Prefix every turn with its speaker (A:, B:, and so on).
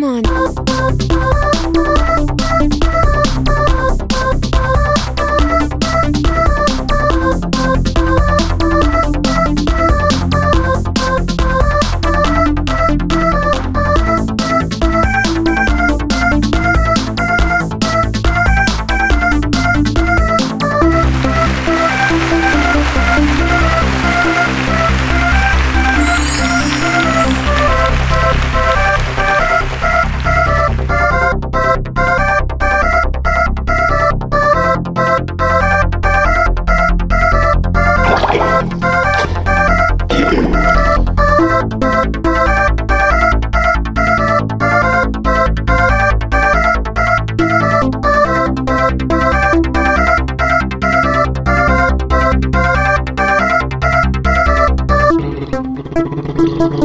A: Come on.